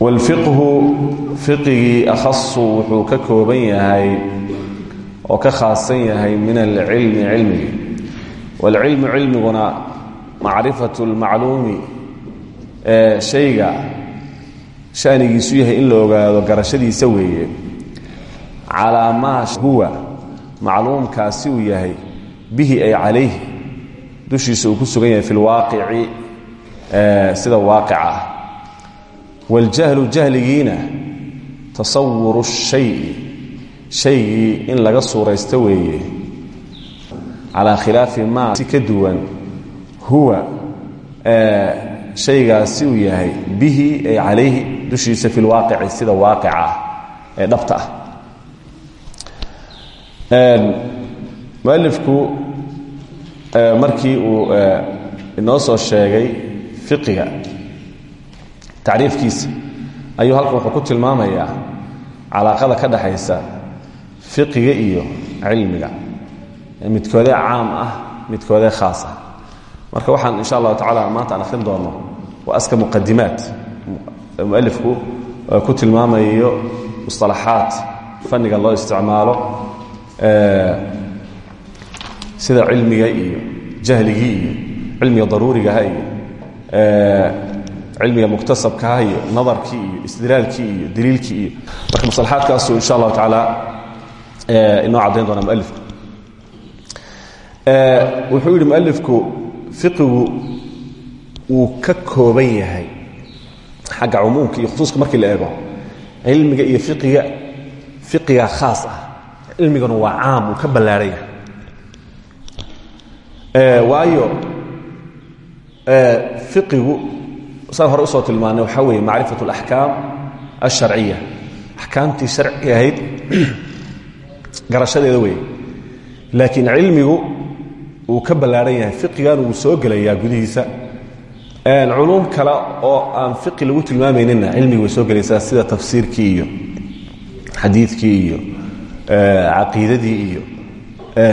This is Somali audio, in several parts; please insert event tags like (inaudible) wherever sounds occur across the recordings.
walfiqhu fiqigii akhasu wuxuu ka kooban yahay oo ka khaasan yahay min alcilmi cilmigi walcilmu cilmiguna macrifatu lmacluumi ee shayga shanigiisu yahay in la ogaado garashadiisa weeye. Calaa maa huwa macluumkaasi uu yahay bihi ay calayh dushiisa uu ku sugan yahay sida waaqica ah waljahlu jahligiina tasawuru shayi shaygii in laga suuraysto weeye calaa khilaafi maa si ka duwan huwa shaygaasi uu yahay bihi ay calayhi dushiisa fi lwaaqici sida waaqica ah ee dhabta ah markii uu inoo soo sheegay fiqiga tacriifkiisa ayuu halkan wuxuu ku tilmaamayaa calaaqada ka dhaxaysa fiqiga iyo cilmiga. Midkoodee caam ah midkoodee khaas ah. Marka waxaan insha allahu tacala maanta aan akhrin doono waa aska muqadimaat mualifku ku tilmaamayo musطalaxaat fanniga loo isticmaalo sida cilmiga iyo jahligii iyo cilmiga daruurigaha iyo cilmiga muktasabkaah iyo nadarkii iyo istidlaalkii iyo daliilkii iyo marka maslaxaadkaasu insha allahu tacaala inoo caddayn doona mualifku wuxuu yidhi mualifku fiqigu wuu ka kooban yahay xagga cumuumka iyo markii la eego. Cilmiga iyo fiqiga fiqiga khaas ah cilmiguna waa caam ka ballaarhan yahay. Waayo fiqigu saan hore u soo tilmaanay waxaa weeye macrifat اlaxkaam alsharciya. Axkaamtii sharci ahayd (clears throat) garashadeeda weeye. Laakiin cilmigu wuu ka ballaaran yahay fiqigan wuu soo gelayaa gudihiisa. Culuum kale oo aan fiqi lagu tilmaamayninna cilmiga way soo gelaysaa sida tafsiirkii iyo xadiidkii iyo caqiidadii iyo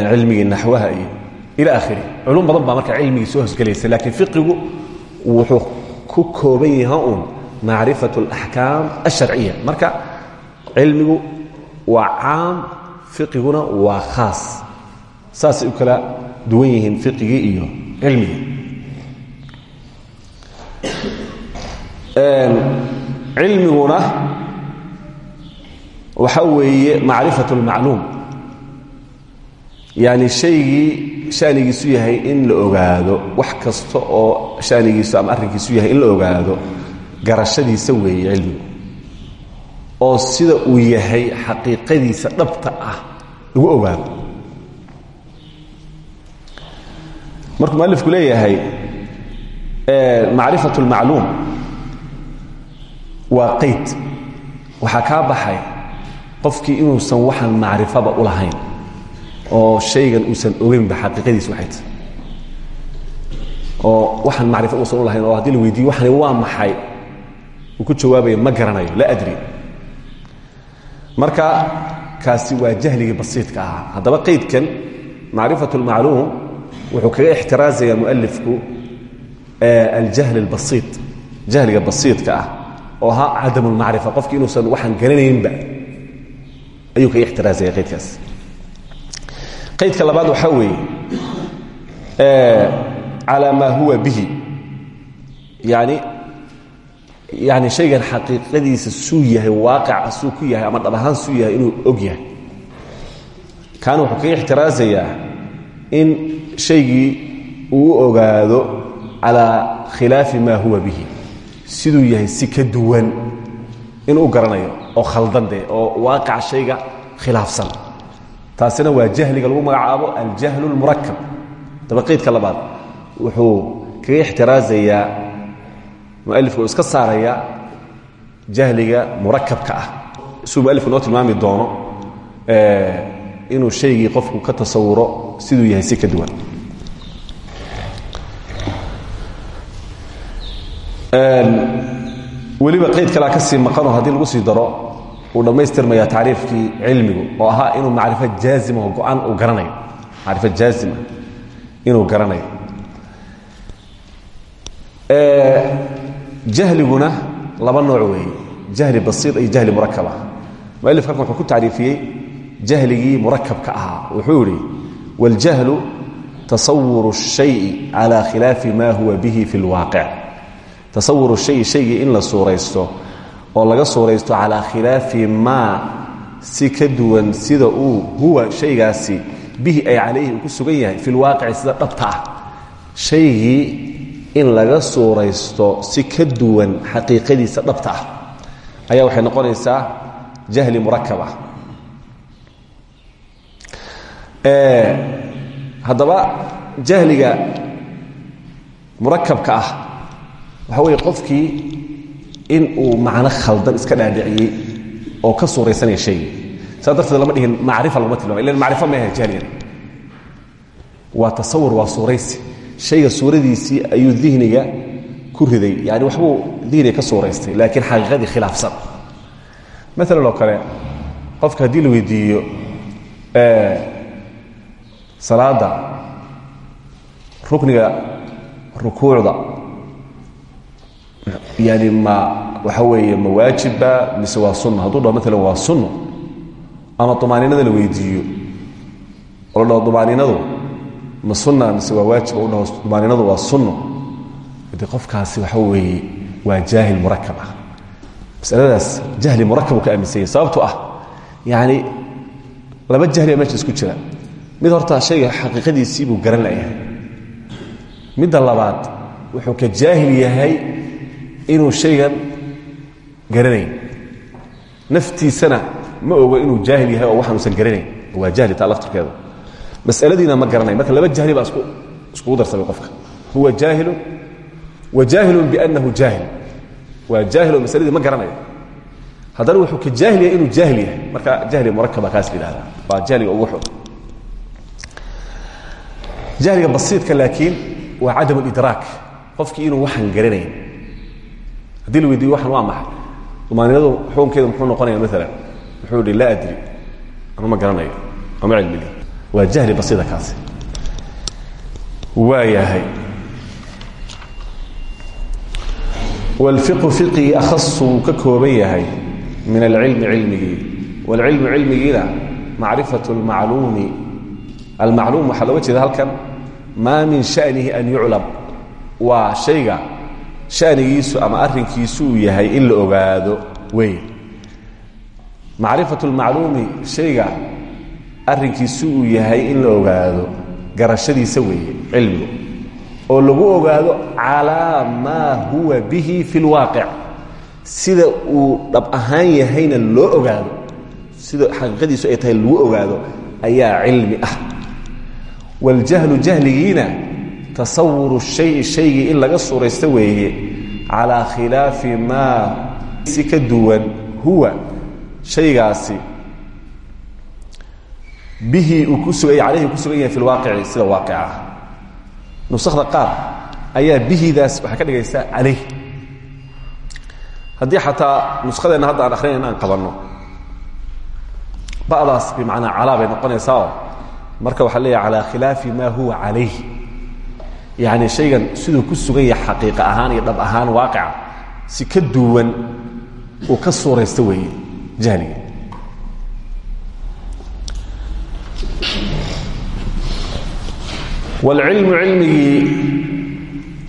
cilmigii naxwaha iyo ila akhiri culum badan baa marka cilmigii ku kooban yaha un macrifat اlaxkaam alsharciya marka cilmigu waa caam fiqiguna waa khaas. Saasay u kala duwan yihiin fiqigii iyo cilmigii. Cilmiguna waxa weeye macrifat اlmacluum yani shaygii shanigiisu yahay in la ogaado wax kasta oo shanigiisu ama arrinkiisu yahay in la ogaado garashadiisa weeye cilmigu. Oo sida uu yahay xaqiiqadiisa dhabta ah lagu ogaado. Markuu mualifku leeyahay macrifat اlmacluum waa qayd. Waxaa kaa baxay qofkii inuusan waxaan macrifaba u lahayn oo shaygan uusan ogeynba xaqiiqadiis waxay tahay oo waxaan macrifo uusan u lahayn oo haddii la weydiiyo waxani waa maxay uu ku jawaabaya ma garanayo la adri marka kaasi waa jahligii basiidka ahaa haddaba qaydkan macrifat اlmacluum wuxuu kaga ixtiraazaya mualifku aljahl اlbasiid jahliga basiidka ah oo ahaa cadam اlmacrifa qofki inuusan waxaan garanaynba ayuu kaga ixtiraazaya qaydkaas qaydka labaad waxaa weeye calaa maa huwa bihi. Yani yani shaygan xaqiiqadiisa suu yahay waaqica suu ku yahay ama dhab suu yahay inuu og yahay. Kaana wuxuu kaga in shaygii uu ogaado calaa khilaafi maa huwa bihi. Siduu yahay si ka duwan inuu garanayo oo khaldan dee oo waaqica shayga khilaafsan taasina waa jahliga lagu magacaabo aljahlu اlmurakab dabaqaydka labaad wuxuu kaga ixtiraazayaa mualifku iska saaraya jahliga murakabka ah. Suu mualifku noo tilmaami doono inuu shaygii qofku ka tasawuro siduu yahay si ka duwan. Weliba qayd kalea ka sii maqanoo haddii lagu sii daro uu dhammaystirmaya tacriifkii cilmigu oo ahaa inuu macrifo jaazima oo go'aan garanayo. Macrifo jaazima inuu garanayo. Jahliguna laba nooc weeye. Jahli basiir iyo jahli murakabah mualif halkan wuxuu ku tacriifiyey jahligii murakabka ahaa. Wuxuu yihi waljahlu tasawuru اshayi calaa khilaafi ma huwa bihi fi اlwaaqic tasawuru shayi shaygii in la suuraysto oo laga suuraysto calaa khilaafi maa si ka duwan sida uu huwa shaygaasi bihi ay calayhi uu ku sugan yahay fi lwaaqici sida dhabta ah. In laga suuraysto si ka duwan xaqiiqadiisa dhabta ah. Ayaa waxay noqonaysaa jahli murakab ah haddaba jahliga murakabka ah waxa weeye qofkii in uu macno khaldan iska dhaadhiciyey oo ka suuraysanaya shaygii saas darteed lama dhihin macrifa laguma tilmamay ilan macrifo ma ahe jahligan waa tasawur waa suuraysi. Shayga suuradiisii ayuu dihniga ku riday yani waxbuu dihniga ka suuraystay laakiin xaqiiqadii khilaafsan. Maalan oo kale qofka haddii la weydiiyo salaadda rukniga rukuucda yani ma waxa weeye ma waajibba mise waa sunna? Hadduu dhaho maalan waa sunno ama dumaaninada la weydiiyo? Oo la dhaho ma sunna mise waa waajib? U dhaho dumaaninadu waa sunno de qofkaasi waxa weeye waa jaahil murakab ah. Masaladaas jahli murakab ka aaminsanya sababto ah yani laba jahliba meesha isku jira. Mid horta shayga xaqiiqadiisii buu garan layahay midda labaad wuxuu ka jaahil yahay inuu shaygan garanayn. Naftiisana ma ogo inuu jaahil yahay oo waxaanuusan garanayn. Waa jahli taa laftirkeeda masaladiina ma garanay. Marka laba jahli baa isku iskugu darsamay qofka. Huwa jaahilun wa jaahilun biannahu jaahil. Waa jaahil oo masaladii ma garanayo haddana wuxuu ka jaahil yahay inuu jaahil yahay. Marka jahli murakaba kaas la yidhahdaa waa jahliga ugu xun. Jahliga basiidka laakiin waa cadam alidraak qofkii inuu waxaan garanayn haddii la weydiiyo waxan waa maxay dumaaninadu xukunkeedu muxuu noqonaya maalan wuxuu ihi laa adri anu ma garanayo ama cilmili waa jahli basiida kaasi waa yahay wاlfiqhu fiqigii akhasu wuu ka kooban yahay min alcilmi cilmigii wاlcilmu cilmigiina macrifaة اlmacluumi almacluum waxaa looga jeeda halkan maa min shanihi an yuclam waa shayga shanigiisu ama arinkiisu uu yahay in la ogaado. Wey macrifaة اlmacluumi shayga arinkiisu uu yahay in la ogaado garashadiisa weeye cilmigu. Oo lagu ogaado calaa maa huwa bihi fi lwaaqic sida uu dhab ahaan yahayna loo ogaado sida xaqiiqadiisu ay tahay lagu ogaado ayaa cilmi ah. Waljahlu jahligiina tasawuru shayi shaygii in laga suuraysto weeye calaa khilaafi maa si ka duwan huwa shaygaasi bihi uu alayhi sugan yahay fi lwaaqici sida waaqica nusakda qaar ayaa bihidaas waxay ka dhigaysaa calayh. Haddii xataa nuskadeenna hadda aan akrinayna aan qabanno ba'daas bimacnaa calaa bay noqonaysaao marka waxaa leeyahay calaa khilaafi maa huwa calayh yacni shaygan siduu ku sugan yahay xaqiiqa ahaan iyo dhab ahaan waaqica si ka duwan uu ka suuraysta weeye jahliga wاlcilmu cilmigii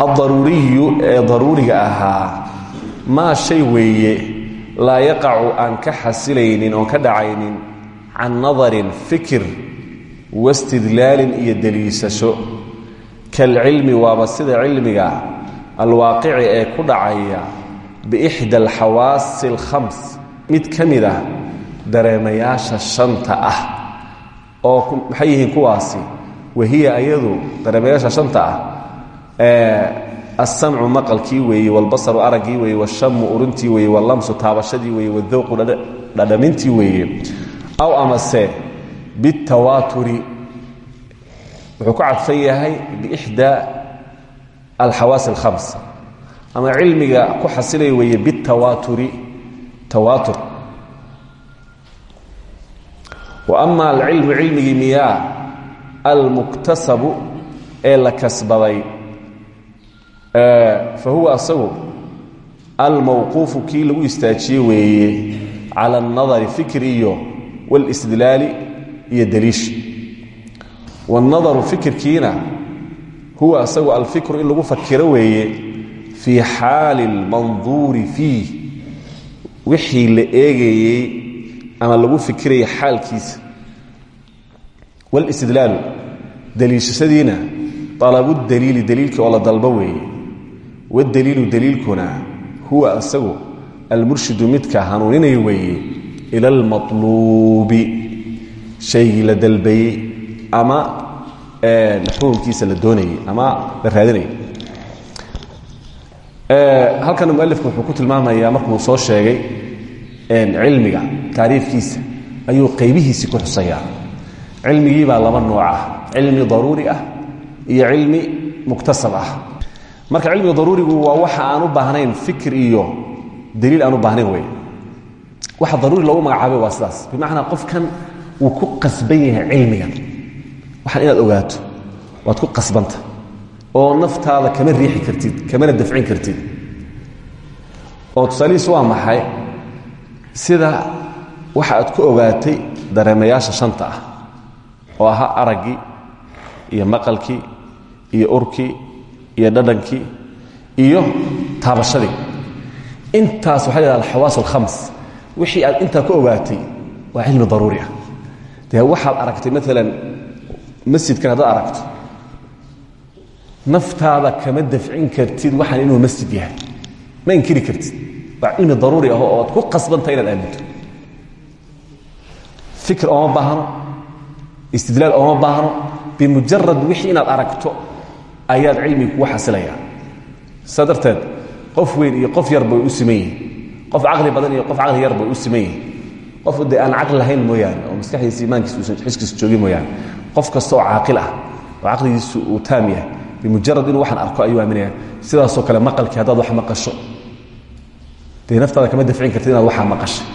adaruuriyu ee daruuriga ahaa maa shay weeye laa yaqacu aan ka xasilaynin oon ka dhacaynin can nadarin fikir wastidlaalin iyo deliisasho kalcilmi waaba sida cilmiga alwaaqici ee ku dhacaya biixda alxawaasi alkhams mid ka mid ah dareemayaasha shanta ah oo maxay yihiin kuwaasi? Wahiya ayadu dareemayaasha shanta ah asamcu maqalkii weeye walbasaru araggii weeye washamu urintii weeye walamsu taabashadii weeye wadowqu dhadhamintii weeye aw amase biاtawaaturi wuxuu ku cadfan yahay bixdaa alxawaasi alkhams. Ama cilmiga ku xasilay weeye bitawaturi tawaatur wa ama alcilmu cilmigii miyaa almuktasabu ee la kasbaday fa huwa asagu almawquufu kii lagu istaajiye weeye cala alnadari fikri iyo wاlstidlaali wاnadaru fikirkiina huwa asagu alfikru in lagu fakiro weeye fii xaali اlmanduuri fiih wixii la eegayey ama lagu fikiraya xaalkiisa wاlistidlaalu daliishasadiina alabu daliili daliilkii oo la dalbo weeye wاdaliilu daliilkuna huwa asagu almurshidu midka hanuuninaya weeye ila almaluubi shaygii la dalbayey ama xukunkiisa la doonayey ama la raadinayay. Halkana mualifku wuxuu ku tilmaamayaa markuu soo sheegay cilmiga taariifkiisa ayuu qaybihiisii ku xusayaa. Cilmigii baa laba nooc ah cilmi daruuri ah iyo cilmi muktasab ah. Marka cilmiga daruurigu waa waxa aan u baahnayn fikr iyo daliil aan u baahnayn wey waxa daruuri loogu magacaabay waa sidaas bimacnaa qofkan wuu ku qasban cilmigan waxaan inaad ogaato waad ku qasbanta oo naftaada kama riixi kartid kamana dafcin kartid. Oo tusaalihiis waa maxay? Sida waxa aad ku ogaatay dareemayaasha shanta ah oo ahaa araggii iyo maqalkii iyo urkii iyo dhadhankii iyo taabashadii. Intaas waxa la yhahda alxawaas alkhams wixii aad intaa ku ogaatay waa cilmi daruuri ah. Dee waxaad aragtay maalan masjidkan haddaad aragto. Naftaada kama dafcin kartid waxaan inuu masjid yahay. Ma inkiri kartid. Waa cilmi daruuri ah oo aad ku qasbanta inaad aaminto fikr ooma baahno. Istidlaal ooma baahno. Bimujarad wixii inaad aragto ayaad cilmi kugu xasilayaa saa qof weyn iyo qof yar bay u siman qof caqli badan iyo qof caqli yar bay u siman qof de aan caqli lahayn mooyaane oo maskaxdiisa imaankiisa uusan xiskiisa joogin mooyaane qof kasta oo caaqil ah oo caqligiisu uu taam yahay bimujarad inuu waxaan arko ayuu aaminaya sidaasoo kale maqalkii haddaad wax maqasho dee naftaada kama dafcin kartid inaad waxaa maqashay.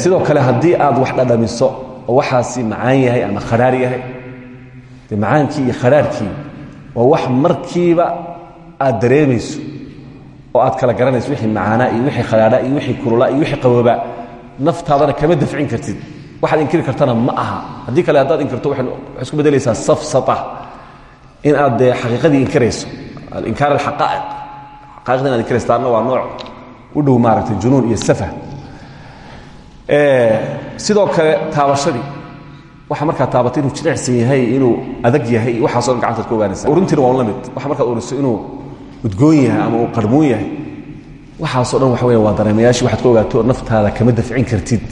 Sidoo kale haddii aad wax dhadhamiso waxaasi macaan yahay ama khadhaar yahay dee macaankii iyo khadhaarkii waa wax markiiba aad dareemayso oo aad kala garanayso wixii macaanaa iyo wixii khadhaadha iyo wixii kululaa iyo wixii qaboobaa naftaadana kama dafcin kartid waxaad inkiri kartana ma aha. Haddii kale haddaad inkirto waxay isku beddelaysaa safsata in aad dee xaqiiqadii inkirayso. Alinkaar alxaqaa'iq xaqaa'iqda inaad inkirayso taarna waa nooc u dhow maaragtay junuun iyo safa. Sidoo kale taabashadii. Waxa markaad taabato inuu jilicsan yahay inuu adag yahay iyo waxaaso dhan gacantaad ku ogaanaysa urintiina waa la mid waxa markaad uriso inuu udgoon yahay ama uu qarmuun yahay. Waxaasoo dhan waxa weya waa dareemayaashii waxaad ku ogaato naftaada kama dafcin kartid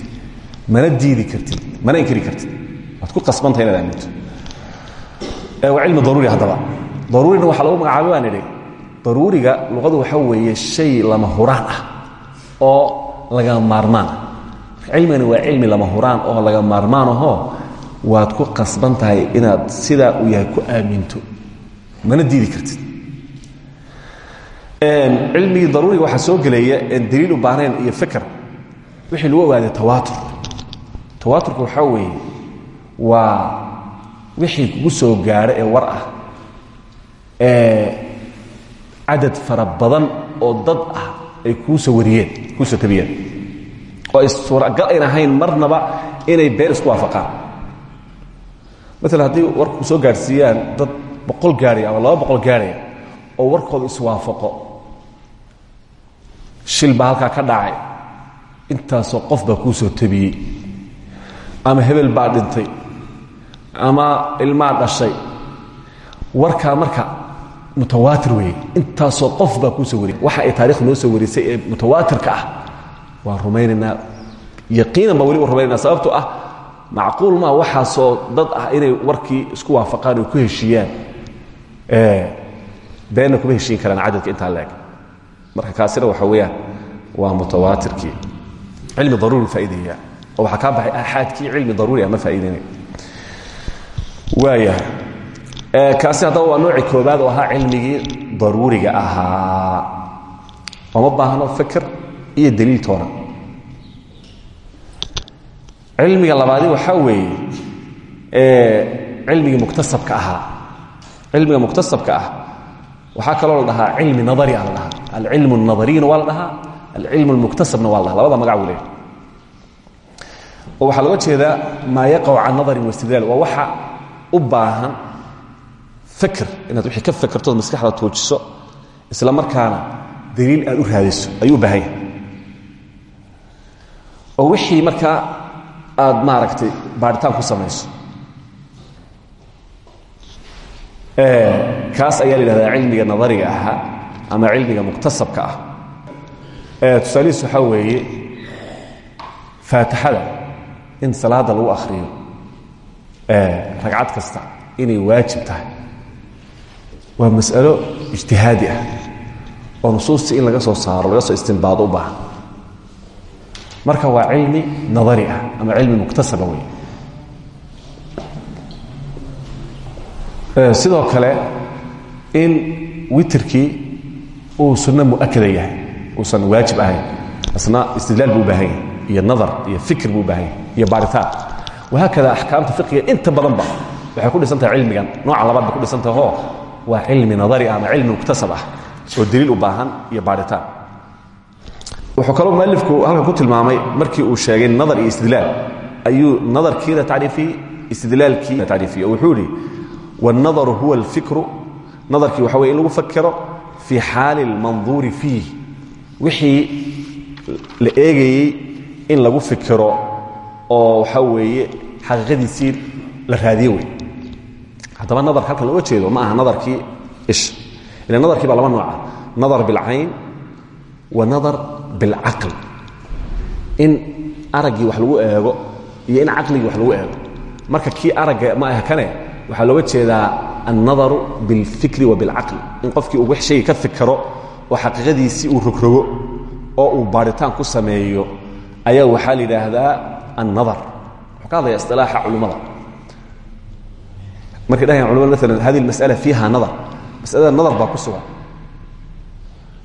mana diidi kartid mana inkiri kartid. Waad ku qasbanta inaad aaminto waa cilmi daruuri haddaba. Daruurina waxaa lagu magacaabay baan idhi luqadu waxa weeye shay lama huraan ah oo laga maarmaan. Ah waa cilmi lama huraan oo laga maarmaan ahoo waad ku qasban inaad sidaa uu yahay ku aaminto. Mana diidi kartid. Cilmigii daruuriga waxaa soo gelaya en daliil u baahnayn iyo fikr wixii lagu ogaaday tawaatur tawaaturka waxaa weeye waa wixii kugu soo gaadho ee war ah ee cadad fara badan oo dad ah ay kuu soo wariyeen kuu soo tabiyeen oo ay suuragal ayn ahayn marnaba inay been isku waafaqaan. Maala haddii warku soo gaadhsiiyaan dad boqol gaadhaya ama laba boqol gaadhaya oo warkooda iswaafaqo shil baa halkaa ka dhacay intaasoo qof baa kuu soo tabiyey ama hebel baa dhintay ama ilmaa dhashay. Warkaa marka mutawaatir weeye intaasoo qof baa kuu soo waxa ay taarikhdu noo soo warisay ee mutawaatirka ah waan rumaynaynaa yaqiinan baa weli rumaynayna sababto ah macquul maa waxaasoo dad ah inay warkii isku waafaqaan oo ku heshiiyaan. Beenna kuma heshiin karaan cadadka intaa leeg marka kaasina waxa weeyaan waa mutawaatirkii. Cilmi daruuri faa'ideeya oo waxaa kaa baxay aaxaadkii cilmi daruuri ah ma faa'iideynaya waaya kaasi haddaba waa noocii koobaad oo ahaa cilmigii daruuriga ahaa. Ooma baahno fikr iyo daliil toona. Cilmiga labaadi waxaa weeye cilmigii muktasabka ahaa. Cilmiga muktasabka ah waxaa kaloo la dhahaa cilmi nadari a la dhahaa. Alcilm اnadariyna waa la dhahaa alcilm اlmuktasabna waa la dhaha labada magac leeyahy oo waxaa looga jeedaa maa yaqac can nadarin wاstidlaal waa waxa u baahan fikr inaad wixii ka fekertood maskaxda tuujiso isla markaana daliil aad u raadiso ayuu u oo wixii markaa aad maaragtay baaritaan ku samayso. Kaas ayaa la cilmiga nadariga ahaa ama cilmiga muktasabka ah. Tusaalihiis waxaa weeye faatixada in salaada lagu akhriyo. Ragcad kasta inay waajib tahay. Waa mas'alo ijtihaadi ah oo nusuustii in laga soo saaro laga soo istinbaado u baahan. Marka waa cilmi nadari ah ama cilmi muktasaba wey sidoo kale in witrkii uu sunno muakada yahay uusan waajib ahayn isna istidlaal buu baahan yahay iyo nadar iyo fikr buu u baahan yahay iyo baaritaan wahaakada axkaamta fiqiga inta badanba waxay ku dhisan tahay cilmigan nooca labaad bay ku dhisan tahay oo waa cilmi nadari ah ama cilmi muktasab ah oo daliil u baahan iyo baaritaan wuxuu kaloo mualifku halkan ku tilmaamay markii uu sheegay nadar iyo istidlaal ayuu nadarkiina tacriifiyey istidlaalkiina tacriifiyey oo wuxuu yidhi wاnadaru huwa اlfikru nadarkii waxa weye in lagu fakero fii xaali اlmanduuri fiih wixii la eegayey in lagu fikiro oo waxaa weeye xaqiiqadiisii la raadiye wey haddaba nadarka halkan looga jeedo ma aha nadarkii isha ila nadarkii baa laba nooca nadar bilcayn wa nadar bilcaql in araggii wax lagu eego iyo in caqligii wax lagu eego. Marka kii aragga ma ah kane waxaa looga jeedaa annadaru bilfikri wa bilcaqli in qofkii uu wax shayga ka fikiro oo xaqiiqadiisii uu rogrogo oo uu baaritaan ku sameeyo ayaa waxaa la yidhaahdaa annadar. Wuxuu ka hadlaya isilaaxa culimmada. Markay dhahayan culimada maalan masala fiiha nadar masalada nadar baa ku sugan.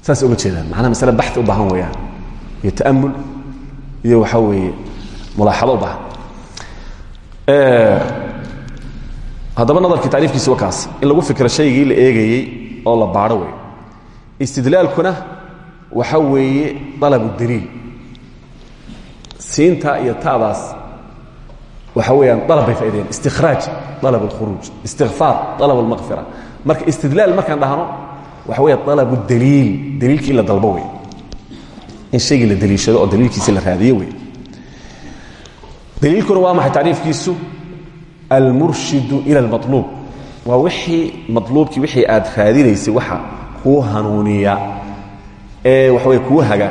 Saas oga jeedaan. Macnaha masale baxi u baahan weeyaan. Iyo ta'amul iyo waxaa weeye mulaaxado u baahan. Haddaba nadarkii tacriifkiisi waa kaas. In lagu fikro shaygii la eegayey oo la baadho wey istidlaalkuna waxa weeye dalabu daliil siinta iyo ta'daas waxa weeyaan dalab bay faaideen istikhraaj dalab اlkhuruuj istikfaar dalab اlmaqfira marka istidlaal markaan dhahno waxa weya dalab daliil daliilkii in la dalbo wey in shaygii la daliishado oo daliilkiisi la raadiyo wey daliilkuna waa maxay tacriifkiisu almurshidu ila اlmaطluub waa wixii maطluubkii wixii aad raadinaysay waxa kuu hanuuniya ee waxa wey kuu haga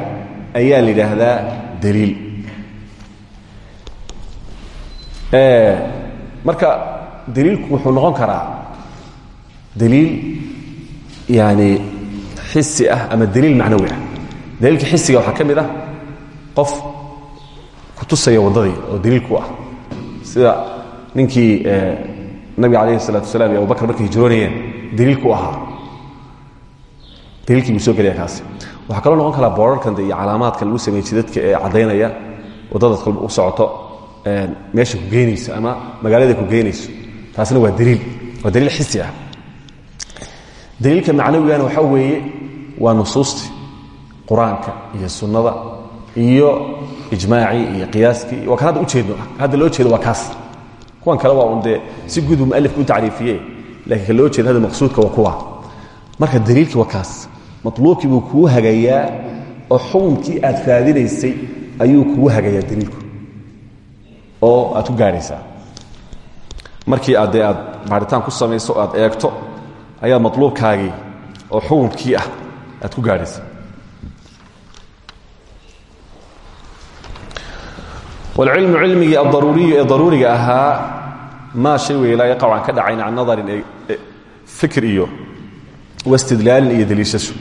ayaa la yidhaahdaa daliil marka daliilku wuxuu noqon karaa daliil yani xisi ah ama daliil macnawi ah. Daliilka xisiga waxaa ka mid ah qof kutusaya waddadii oo daliilku ah. Sida ninkii nabiga alayh الsalatu wasalaam iyo abubakr markay hijroonayeen daliilku ahaa. Daliilkii buu soo gelaya kaasi. Waxaa kaloo noqon karaa boorarkanta iyo calaamaadka lagu sameeyey jidadka ee caddaynaya waddadaad kalba u socoto meesha ku geynayso ama magaalada ku geynayso taasna waa daliil. Waa daliil xisi ah. Daliilka macnawigana waxaa weeye waa nusuustii qur'aanka iyo sunnada iyo ijmaacii iyo qiyaaskii waa kan hadda ujeedno hadda loo jeedo waa kaas. Kuwan kale waa un dee si guud buu mualifku u tacriifiye lakiin ka loo jeeda hadda maqsuudka waa kuwa. Marka daliilkii waa kaas. Maطluubkii buu kuu hagayaa oo xukunkii aad raadinaysay ayuu kugu hagayaa daliilku oo aad ku gaadhaysaa markii aad dee aad baaritaan ku samayso aad eegto ayaa maطluubkaagii oo xukunkii ah aad ku gaadhaysaa wاlcilmu cilmigii adaruuriyu ee daruuriga ahaa maa shay wey laa yaqac aan ka dhacayn can nadarin fikr iyo wastidlaalin iyo deliishasho.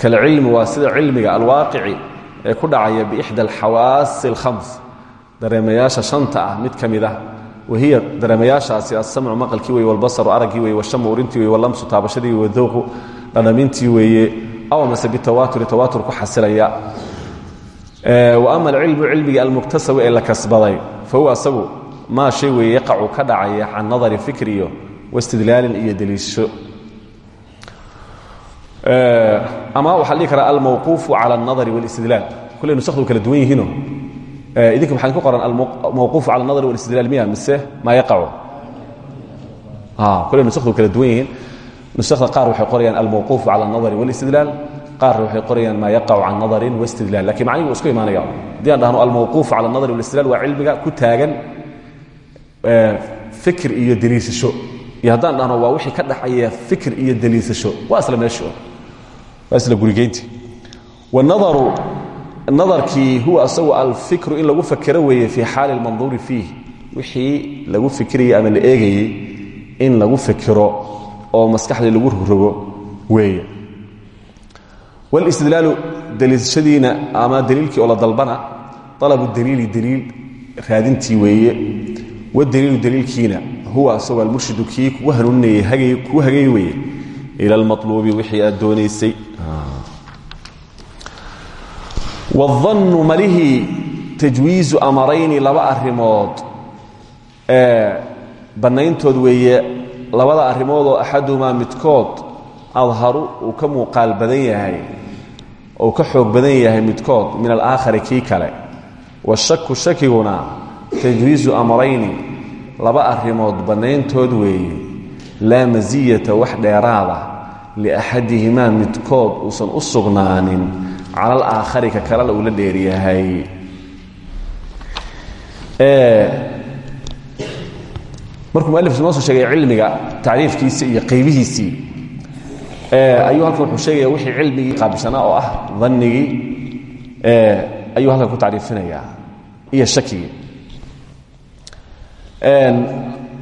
Kalcilmi waa sida cilmiga alwaaqici ee ku dhacaya biixda alxawaasi alkhams dareemayaasha shanta ah mid ka mid ah. Wahiya dareemayaashaasi asamcu maqalkii weye walbasaru araggii weye washamu urintii weye walamsu taabashadii weye wadowqu dhadhamintii weeye. Aw amase bitawaturi tawaatur ku xasilaya. Wa ama alcilmu cilmigii almuktasabu ee la kasbaday fa huwa asagu maa shay weeye yaqacu ka dhacaya can nadari fikr iyo wastidlaalin iyo deliisho. Ama waxaa la dhihi karaa almawquufu cala alnadari wاlistidlaal kulley nusakdu kala duwan idinka maxaa ku qoran almawquufu cala alnadari wاlistidlaal miya mise maa yaqacu kulley nusakdu kala duwan yihiin nusakda qaar waxay qorayaan almawquufu cala alnadari wاlistidlaal qaarna waxay qorayaan maa yaqacu can nadarin wاstidlaal lakin macnihi isku imaanaya haddii aan dhahno almawquufu cala alnadari wاlistidlaal waa cilmiga ku taagan fikr iyo deliisasho iyo haddaan dhahno waa wixii ka dhaxaya fikr iyo deliisasho waa isla meesho waa isla gurigeynti wanadaru nadarkii huwa asagu alfikru in lagu fakero weeye fii xaali lmanduuri fiih. Wixii lagu fikirayey ama la eegayey in lagu fikiro oo maskaxdii lagu rogrogo weeye. Wlistidlaalu deliishadiina ama daliilkii oo la dalbana alabu daliili daliil raadintii weeye. Wadaliilu daliilkiina huwa asagoo almurshidu kii kugu hanuuninayay kuu hagay weye ila almaluubi wixii aad wadannu malihii tajwiizu amarayni laba arrimood ee bannayntood weeye labada arrimood oo axaduhumaa midkood adharu uu ka muuqaal badan yahay ou ka xoog badan yahay midkood min alaakhari kii kale washaku shakiguna tajwiizu amrayni laba arrimood bannayntood weeye laa masiyata wax dheeraada liaxadihimaa midkood uusan u sugnaanin cala alaakhari ka kalena uu la dheeryahay. Markuu mualifku noo soo sheegay cilmiga tacriifkiisii iyo qaybihiisii ayuu halkan wuxuu sheegaya wixii cilmigii qaabishanaa oo ah dannigii ayuu halkan ku tacriifinayaa iyo shakigii.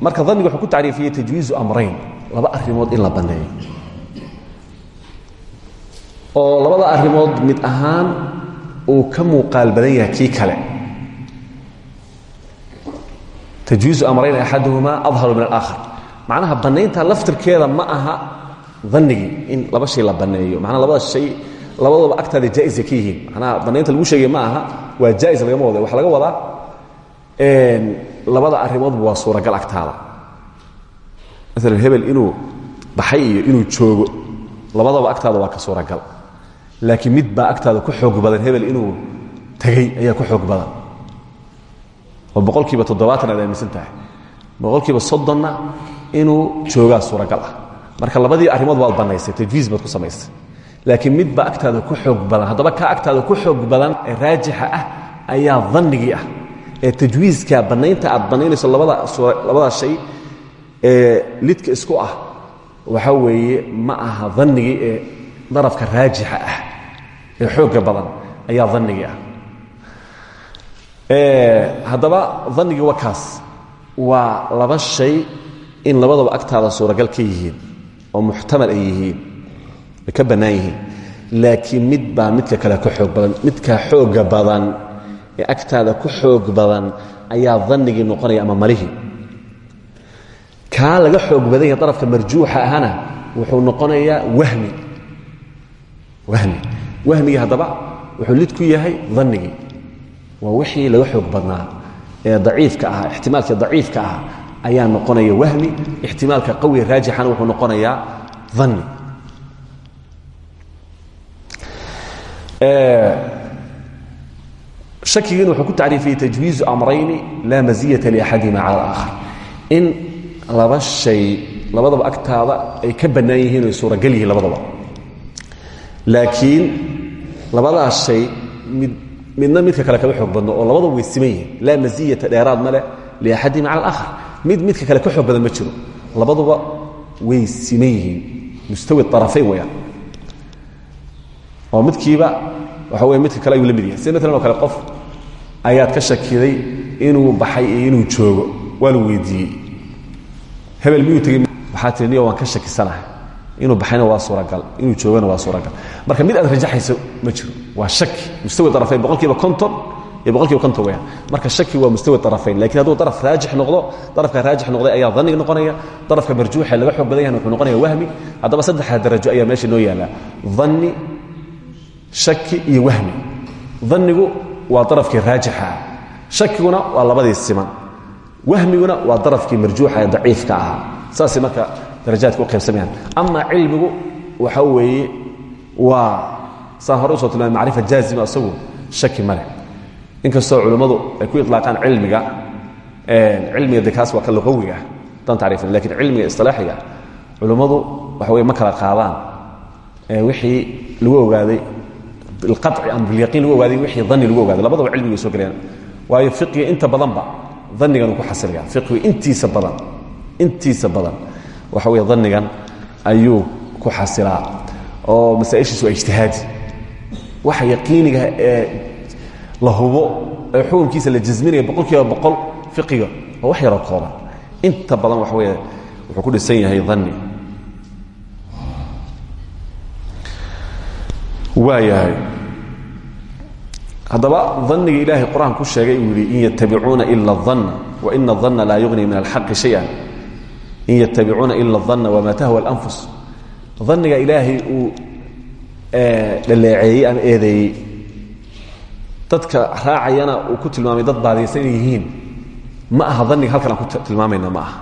Marka daniga wuxuu ku tacriifiyey tajwiizu amrayn laba arrimood in la banneeyo oo labada arrimood mid ahaan uu ka muuqaal yahay kii kale. Tajwiizu amrayn axaduhumaa adharu min alaakhar. Macnaha bannaynta laftirkeeda ma aha danigii in laba shay la banneeyo. Macnaha labada shay labadooba agtaada jaa'isa ka yihiin. Bannaynta lagu sheegay ma aha waa jaa'is lagama wada waxaa laga wadaa labada arrimoodba waa suuragal agtaada. Maalan hebel inuu baxay inuu joogo labadaba agtaada waa ka suuragal laakiin mid baa agtaada ku xoog badan hebel inuu tegey ayaa ku xoog badan. Oo boqolkiiba toddobaatan aad aaminsan tahay. Boqolkiiba soddonna inuu joogaa suuragal ah. Marka labadii arrimood waad bannaysay tajwiiz baad ku samaysay. Laakiin mid baa agtaada ku xoog badan haddaba kaa agtaada ku xoog badan ee raajixa ah ayaa dannigii ah. Ee tajwiizka bannaynta aad bannaynayso labada labada shay ee lidka isku ah waxa weeye ma aha dannigii ee darafka raajixa ah ee xoogga badan ayaa dannigii ah. Haddaba dannigii waa kaas. Waa laba shay in labadaba agtaada suuragal ka yihiin oo muxtamal yihiin ka bannaan laakiin mid baa midka kale ka xoog badan midka xoogga badan ee agtaada ku xoog badan ayaa dannigii noqonaya ama malihii kaa laga xoog badan yahay darafka marjuuxa ahana wuxuu noqonayaa wahmi. Wahmi wahmigii haddaba wuxuu lid ku yahay dannigii. Waa wixii laga xoog badnaa ee daciifka ah ixtimaalkii daciifka ah ayaa noqonaya wahmi ixtimaalka qawiga raajixana wuxuu noqonayaa danni shakigiina wuxuu ku tacriifiyey tajwiizu amrayni laa maziyata liaxadihima cala alaakhar in laba shay labadaba agtaada ay ka bannaan yihiin oy suuragal yihiin labadaba laakiin labadaas shay mid midna midka kale kama xoog badno oo labadaba way siman yihiin. Laa maziyata dheeraad ma leh liaxadihima cala alaakhar. Mid midka kale ka xoog badan ma jiro. Labaduba way siman yihiin. Mustawi arafayn wayaan oo midkiiba waxa wey midka kale ayuu la mid yahay. Sida maalan kale qof ayaad ka shakiday inuu baxay iyo inuu joogo waa la weydiiyey. Hebel miyuu tegey? Waxaa tii niyo waan ka shakisanahay inuu baxayna waa suuragal inuu joogana waa suuragal. Marka mid aad rajaxayso ma jiro. Waa shaki. Mustawi arafayn boqolkiiba konton iyo boqolkiiba konton weyaan marka shaki waa mustawi arafayn laakiin hadduu daraf raajix noqdo darafka raajix noqday ayaa dhanniga noqonaya. Darafka marjuuxa laga xoog badan noqonaya wahmi. Haddaba saddexda darajo ayaa meesha noo yaalla dhanni shaki iyo wahmi. Dhannigu waa darafkii raajixa ah. Shakiguna waa labadii siman. Wahmiguna waa darafkii marjuuxa daciifka ahaa saasay marka darajaadka u qaybsamayaan. Ama cilmigu waxa weeye waa saan hore u soo tilmaamay macrifa jaazima isagu shaki ma leh. Inkastoo culummadu ay ku ilaaqaan cilmiga cilmiga de kaas waa ka luqawiga dan tacriifin laakiin cilmiga isilaaxiga culummadu waxa wey ma kala qaadaan. Wixii lagu ogaaday bilqaci ama bilyaqiin lagu ogaaday wixii dhanni lagu ogaaday labadaba cilmiga soo gelayaan waayo fiqiga inta badanba dhannigan uu ku xasilaya fiqigu intiisa badan intiisa badan waxa wey dhannigan ayuu ku xasilaa oo masaaishiisu waa ijtihaadi. Waxa yaqiiniga ee la hubo la jasminaya boqol boqol fiqiga waa wax yaroo kooban. Inta badan waxa wey wuxuu ku dhisan yahay dhanni waa yahay. Haddaba dhanniga ilaahay qur'aan ku sheegay uu yidhi in yatabicuuna ila اdhanna waina اdhanna laa yugni min alxaqi shaya in yatabicuuna ila اdhanna wma tahwa اlanfus dhanniga ilaahay uu dhaleeceeyey ama eedeeyey dadka raacayana uu ku tilmaamay dad baadiyaysan inay yihiin ma aha dhanniga halkan aan ku tilmaamayna ma aha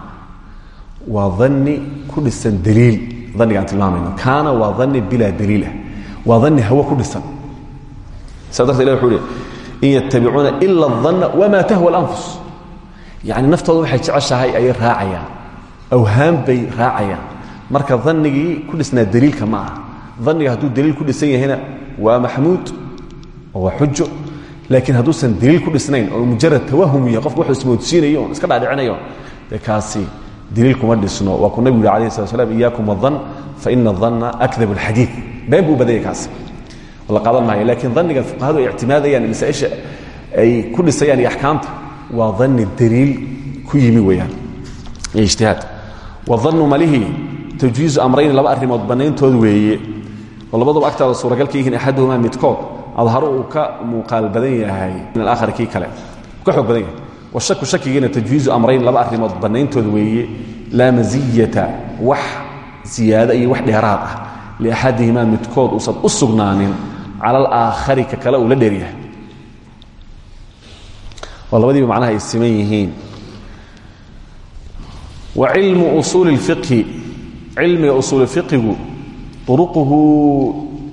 waa dhanni ku dhisan daliil dhanniga aan tilmaamayno kaana waa dhanni bilaa daliilah waa dhanni hawo ku dhisan saa darteed ilah wuxuu uhi in yatabicuuna ila اdhanna wma tahwa اlanfus yacni naftooda waxay jeceshahay ayay raacayaan awhaan bay raacayaan. Marka dhanigii ku dhisnaa daliilka ma aha. Dhanniga hadduu daliil ku dhisan yahayna waa maxmuud oo waa xujo. Laakiin hadduusan daliil ku dhisnayn oo mujarad tawahum yahay qofka wuxuu ismoodsiinayo on iska dhaadhicinayo dee kaasi daliil kuma dhisno. Waa kuu nabigu yuri alayh slat slam iyaakum adhan faina adhanna akdab alxadiid been buu badanya kaasi. La qaadan maayo laakiin dhanniga fuqahadu ay ictimaadayaan masaaisha ay ku dhisayaan iyo axkaamta waa dhanni daliil ku yimi weeyaan. Iyo ijtihaad wadannu malihii tajwiizu amrayn laba arrimood bannayntood weeye. Oo labaduba agtaada suuragal ka yihiin axaduhumaa midkood adharu ka muuqaal badan yahay. Min alaakhari kii kale ka xoog badan yahay. Washaku shakigiina tajwiizu amrayn laba arrimood bannayntood weeye. Laa masiyata wax ziyaado iyo wax dheeraad ah. Liaxadihimaa midkood uusan u sugnaanin. Cala alaakhari ka kale uu la dheeryahay oo macnaha ay wa cilmu usuuli اlfiqhi cilmiga usuuli fiqigu uruquhu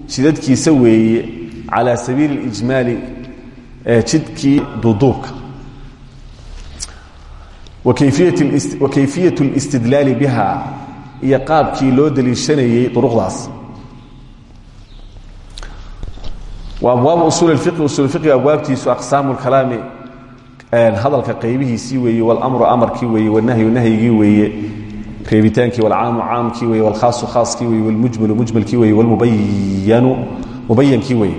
jidadkiisa weeye calى sabiili اlijmaali jidkii duuduubka wa kayfiyaة اlistidlaali biha iyo qaabkii loo deliishanayey uruqdaas wa abwaabu usuul اfiqhi usul fiqiga abwaabtiisu aqsaamu اlkalaami hadalka qaybihiisii weeye wlmru amarkii weeye wanahyu nahyigii weeye reebitaankii wlcaamu caamkii weye wlkhaasu khaaskii weye wlmujmlu mujmalkii weye wlmubayanu mubayankii weeye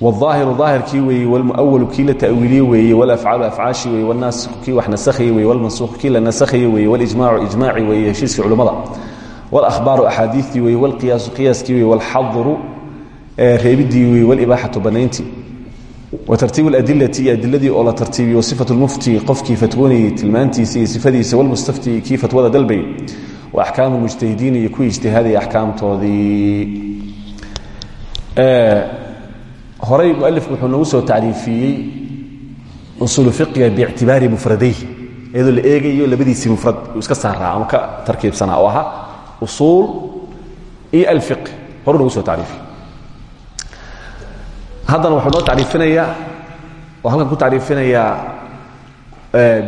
wlaahiru aahirkii weeye wlmuawalu kii la tawiiliye weeye wlafcaalu afcaashii weye wnaasku kii wax nasakhaye weye wlmansuuqu kii la nasakhaye weeye wlijmaacu ijmaaci weeye heshiiskii culimmada wlahbaaru axaadiitii weye wlqiyaasu qiyaaskii weye wlxadru reebidii weye wlibaaxatu banayntii watartiib adilati iyo adiladii oo la tartiibiyo sifat mufti qofkii fatwonayay tilmaantiisa iyo sifadiisa walmustafti kii fatwada dalbay wa axkaamu mujtahidiin iyo kuwii ijtihaadaya axkaamtoodii eh, horey mualifku wuxuu nagu soo tacriifiyey usuulu fiqiga biictibaari mufradayh iyadoo la eegayo labadiisii mufrad iska saaraa ama ka tarkiibsanaa oo ahaa usuul iyo alfiq horuu nagu soo tacriifiy haddana wuxuu noo tacriifinayaa oo halkan ku tacriifinayaa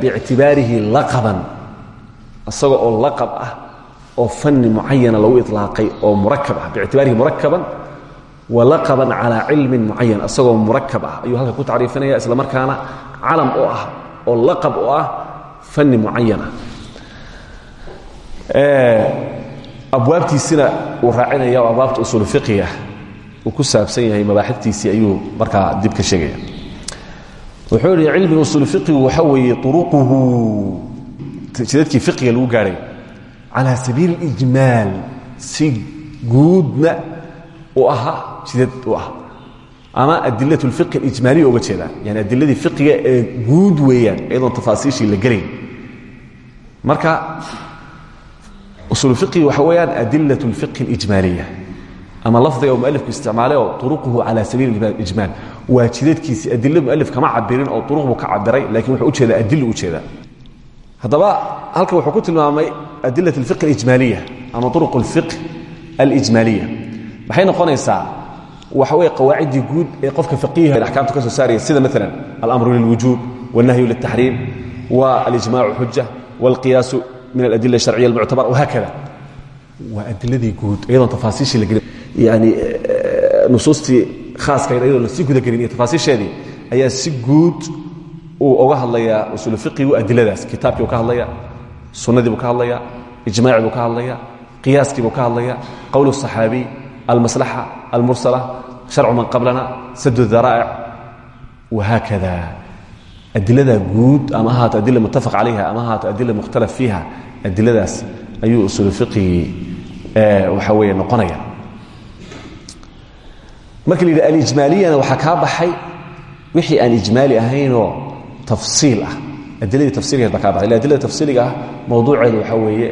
biictibaarihi laqaban isaga oo laqab ah oo fani mucayana lagu ilaaqay oo murakab ah. Biictibaarihi murakaban walaqaban calaa cilmin mucayan isagoo murakab ah. Ayuu halkan ku tacriifinaya isla markaana calam oo ah oo laqab oo ah fani mucayan ah. Abwaabtiisina uu raacinaya oo abwaabta usuul fiqiga uu ku saabsan yahay mabaaxibtiisii ayuu markaa dib ka sheegaya wuxuu yihi cilmiga usuul fiqigu waxa weeye uruquhu jidadkii fiqiga lagu gaadhay calaa sabiili اlijmaal si guudna u ahaa jidad u ah ama adilat اlfiqhi اlijmaaliya uga jeedaa yani adiladii fiqiga ee guud weeyaan iyadoon tafaasiishii la gelayn marka usul fiqhi waxa weeyaan adilat اlfiqhi اlijmaaliya ama lafdiga uu mualifku isticmaalay oo uruquhu cala sabiil ijmaal waa jidadkiisi adilo mualif kama cabirin oo uruq buu ka cabiray lakin wuxuu ujeeda adil ujeeda haddaba halkan wuxuu ku tilmaamay adilat اlfiqh اlijmaaliya ama uruq اlfiqh alijmaaliya maxay noqonaysaa waxa wey qawaaciddii guud ee qofka faqiiha axkaamta ka soo saaraya sida maalan alamru lilwujuub wاlnahyu liltaxriim waاlijmacu xuja wاlqiyaasu min aladila الsharciya اlmuctabar whakada waa adiladii guud iyadoon tafaasiishii la gelin yani eh, nusuustii khaaskayd ayadoo la sii guda gelin iyo tafaasiisheedii ayaa si guud uu oga hadlayaa usulu fiqigu adiladaas kitaabkii buu ka hadlaya sunnadii buu ka hadlaya ijmaacii buu ka hadlaya qiyaaskii buu ka hadlaya qowl saxaabiy almaslaxa almursala sharcu man qablana sadu daraa'ic wahaakada adiladaa guud ama ahaata adila muttafaq calayha ama ahaata adila mukhtalaf fiiha adiladaas ayuu usulu fiqigii eh, waxa weeye noqonaya marka la yidhi alijmaaliyana waxaa kaa baxay? Wixii aan ijmaali ahaynoo tafsiil ah. Adiladii tafsiilkeed baa kaa baxay. Adilada tafsiiliga ah mawduuceedu waxaa weeye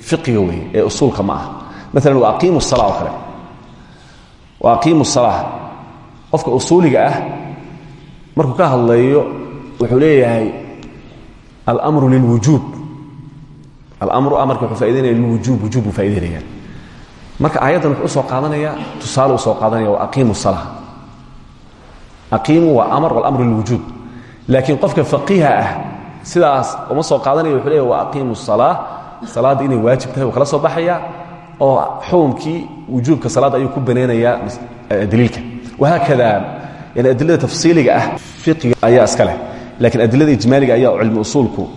fiqiga weeye ee usuulka ma ah maalan wa aqiimu sala oo kale. Wa aqiimu salaa qofka usuuliga ah markuu ka hadlayo wuxuu leeyahay almru lilwujuub alamru amarka wuxuu faidaynaya lilwujuub wujuub buu faidaynaya marka aayaddan wuxuu u soo qaadanaya tusaale u soo qaadanaya wa aqiimu sala aqiimu waa amar walamru lilwujuub. Laakiin qofka faqiiha ah sidaas uma soo qaadanaya wuxuu leeyahy wa aqiimu salaa salaadda inay waajib tahay uu kala soo baxaya oo xukumkii wujuubka salaadda ayuu ku banaynayaa daliilka. Wahaakada yani adilada tafsiiliga ah fiqiga ayaa iska leh. Lakiin adilada ijmaaliga ayaa cilmi usuulku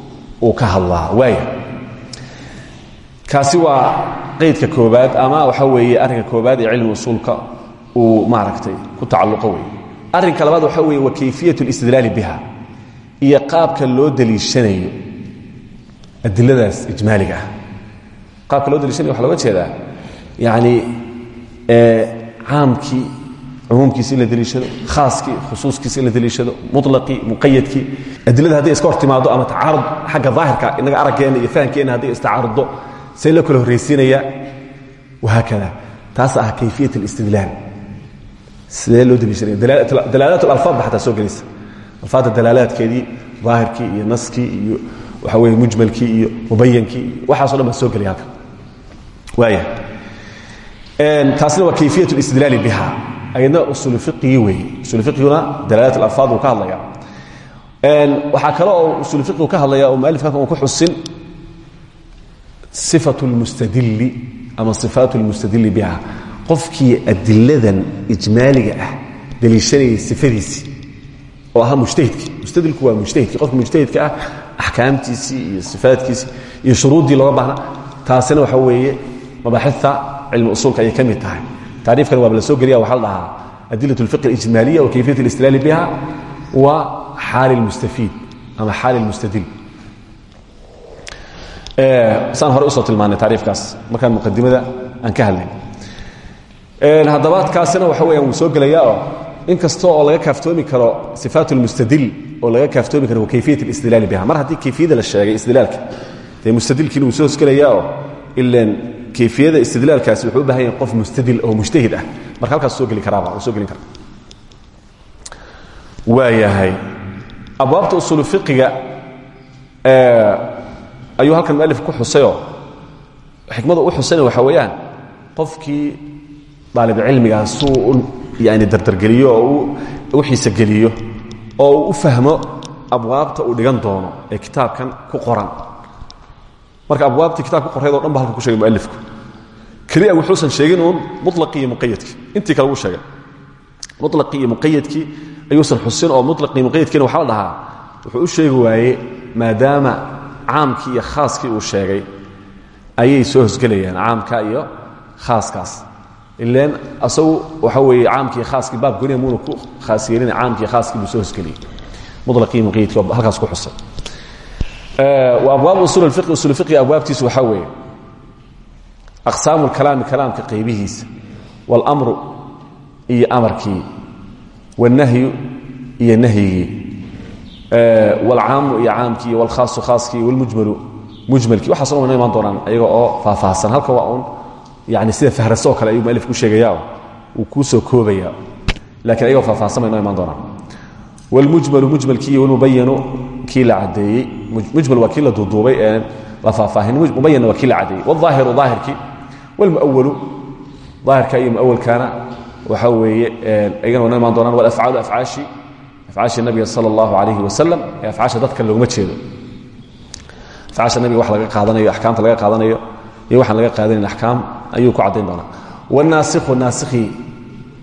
uu ka hadlaa waaya kaasi waa qaydka koobaad ama waxa weeye arrinka koobaad ee cilmi usuulka uu maaragtay ku tacalluqo wey arrinka labaad waxa weeye wa kayfiyat biha iyo qaabka loo daliishanayo adiladaas ijmaaliga ah. Qaabka loo daliishanayo waxa loga jeedaa yacni caamkii cumuumkiisi in la daliishado khaaskii khusuuskiisi in la daliishado muطlaqii muqayadkii adilada hadday iska hor ama tacaarud xagga daahirka inaga araggeenna iyo fahamkeenna hadday istacaaruddo see loo kala horraysiinaya wahaakada taas ah kayfiyat اlistidlaal sidee loo daliishanaya dalaalat اlalfaad ba xataa soo gelaysa alfaadda dalaalaadkeedii daahirkii iyo naskii iyo waxa weye mujmalkii iyo mubayankii iyo waxaaso dhan baa soo gelaya halka waaya taasina waa kayfiyat اlistidlaali biha ayadna usul fiqigii weeye usul fiqiguna dalaalat اlalfaad uu ka hadlaya waxaa kale oo usul fiqigu ka hadlaya oo mualifka halkan uu ku xusin sifatu lmustadili ama sifaatu lmustadili biha qofkii adiladan ijmaaliga ah daliishanayay sifadiisii oo ahaa mujtahidkii mustadilku waa mujtahidkii qofka mujtahidka ah axkaamtiisii iyo sifaadkiisii iyo shuruuddii looga baahna taasina waxa weeye mabaaxita cilmi usuulka ayay ka mid tahay tacriifkan waaba la soo geliya waxaa la dhahaa adilat اlfiqh اlijmaaliya wa kayfiyat اlistilaali biha wa xaali اlmustafiid ama xaali اlmustadil saan hore u soo tilmaanay taariifkaas. Markaan muqadimada aan ka hadlay. Haddaba kaasina waxa weeyaan wuu soo gelayaa oo in kasta oo laga kaaftoomi karo sifaat اlmustadil oo laga kaaftoomi karo kayfiyat اlistidlaali biha. Mar haddii kayfiyada la sheegay istidlaalka dee mustadilkiina wuu soo hosgelayaa oo ilan kayfiyada istidlaalkaasi wuxuu u baahan yahay qof mustadil oo mujtahid ah. Marka halkaas soo geli karaaba wuu soo gelin karaa waayahay. Abwaabta usuulu fiqiga ayuu halkan mualif ku xusayoo xikmadu u xusayna waxa weeyaan qofkii daalibcilmigaa suu yani dardargeliyo oo u xiisogeliyo oo uu fahmo abwaabta uu dhigan doono ee kitaabkan ku qoran. Marka abwaabtii kitab ku qorayd o dhan ba halkan ku shegay mualifku keliya wuxuusan sheegin uun mulaqii iyo intii kale wuu sheegay. Mulaqii iyo muqayadkii ayuusan xusin oo mulaqii muqayadkiina waxaa la dhahaa wuxuu u sheegi waaye maadaama caamkii iyo khaaskii uu sheegay ayay soo hosgelayaan caamka iyo khaaskaas. Ilan asagu waxa weeye caamkii khaaskii baab gooniya muuna ku khaas yeelina caamkii khaaskii buu soo hosgeliyey. Mulaqii muqayadkii oo halkaas ku xusay abwaab usul i usul ihi abwaabtiisu waxaa weeye aqsaamu lkalaami kalaamka qaybihiisa wاlmru iyo amarkii wاlnahyu iyo nahyigii Eh, wlcaamu iyo caamki iyo wlkhaasu khaaski iyo wlmujmalu mujmalki waxaas dhan wayna imaan doonaan ayaga oo faahfaahsan. Halka waa un yani sida fahraso kale ayuu mualif ku sheegayaa uu kuu soo koobaya lakiin ayagoo faahfaahsan bay noo imaan doonaan. Wlmujmalu mujmalki iyo wlmubayanu kii la cadeeyey mujmal waa kii la duuduubay ee la faahfaahin. Mubayanna waa kii la cadeeyey afcaasha nabiga sal allahu alayhi wasalam ee afcaasha dadkan looguma jeedo. Afcaasha nabiga wax laga qaadanayo axkaamta laga qaadanayo iyo waxaan laga qaadanayn axkaam ayuu ku caddayn doonaa. Wanaasiku naasikhii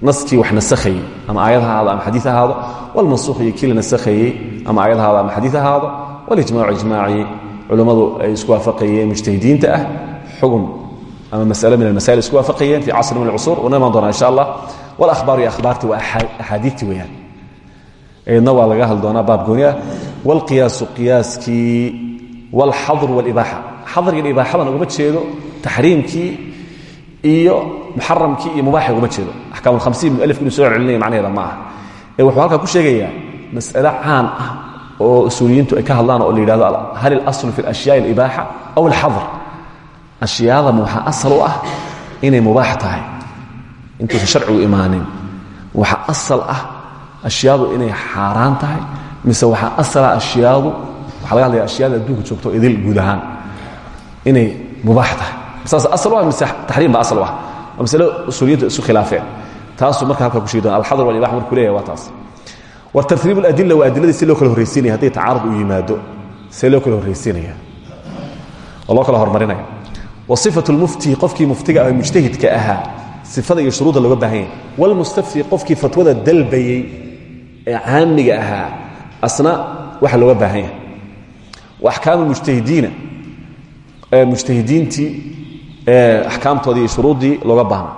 naskii wax nasakhayey ama aayad ha ama xadiid ha ahaado walmansuukh iyo kii ama aayad ha ama xadiid ha ahaado walijmaacu ijmaacii culummadu ay isku waafaqayeen mujtahidiinta ah xugum ama masale min almasail isku waafaqayeen fi casri min alcusuur una imaan doonaa insha allah. Walahbaar iyo ahbaarti waa axaadiidti weeyaan eedna waa laga hadli doonaa baab gooni ah wاlqiyaasu qiyaaskii wاlxadru wاlibaaxa xadrigan ibaaxadan ugama jeedo taxriimkii iyo muxaramkii iyo mubaaxi ugama jeedo axkaam alhamsiin mualifku inuu soo celinaya macnaheeda ma aha ee wuxuu halkaa ku sheegayaa mas'ale caan ah oo usuuliyiintu ay ka hadlaan oo la yidhahdo hal ilaslu fi alashyaai alibaaxa aw alxadr ashyaadama waxaa asal u ah inay mubaax tahay intuusan sharcigu imaanin waxaa asal ah ashyaadu inay xaaraan tahay mise waxaa asala ashyaadu waxa laga hadlaya ashyaada adduunka joogto idil guud ahaan inay mubaax tahay saas asal u ah mise taxriim baa asal u ah waa masale usuuliyintu isu khilaafeen taasuu marka halkaa ku shegi doona alxadr walibax markuu leeyahay waa taas war tartiib اladila waa adiladii si loo kala horraysiinaya hadday tacaarud u yimaado see loo kala horraysiinaya oo loo kala hormarinaya wa صifaة اlmufti qofkii muftiga ah mujtahidka ahaa sifada iyo shuruudda looga baahan yahay wاlmustafti qofkii fatwada dalbayey ee caamiga ahaa asna waxa looga baahan yahay. Wa axkaam mujtahidiina mujtahidiintii axkaamtoodii iyo shuruuddii looga baahna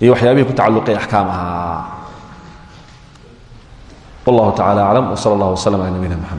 iyo waxyaabihii ku tacalluqay axkaam ahaa. Wallahu tacala aclam wsala allah wslm ala nabiyina mxamed